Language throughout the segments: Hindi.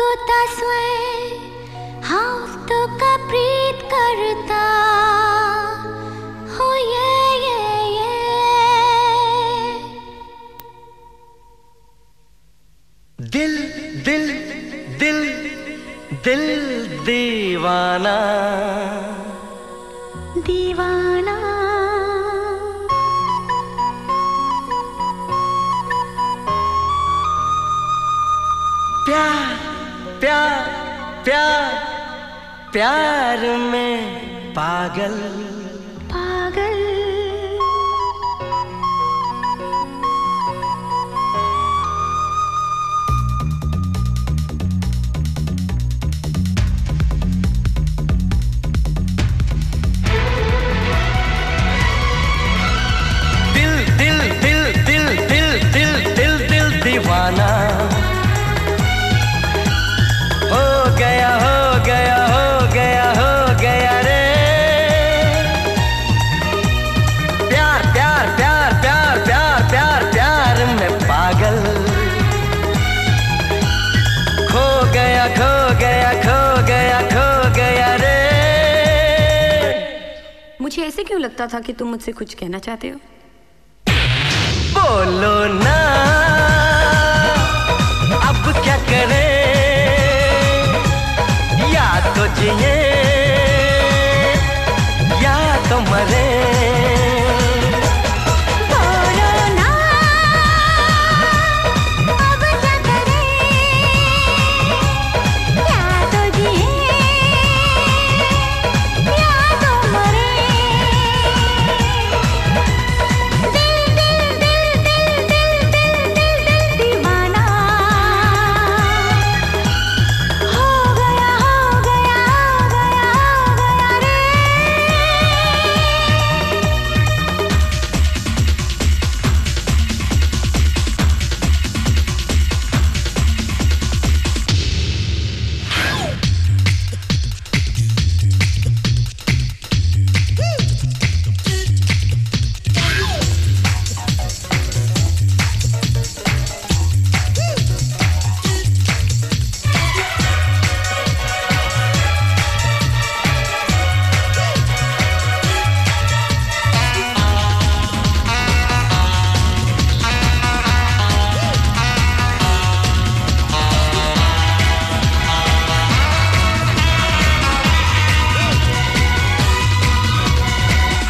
अकुता स्वयं हाँ तो का प्रीत करता। हो ये ये ये। दिल दिल दिल दिल दीवाना। दीवाना। प्यार प्यार प्यार में पागल। मुझे ऐसे क्यों लगता था कि तुम मुझसे कुछ कहना चाहते हो?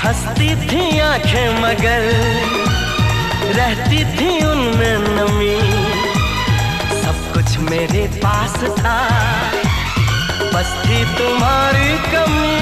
हंसती थी आँखें मगर रहती थी उनमें नमी। सब कुछ मेरे पास था, बस थी तुम्हारी कमी।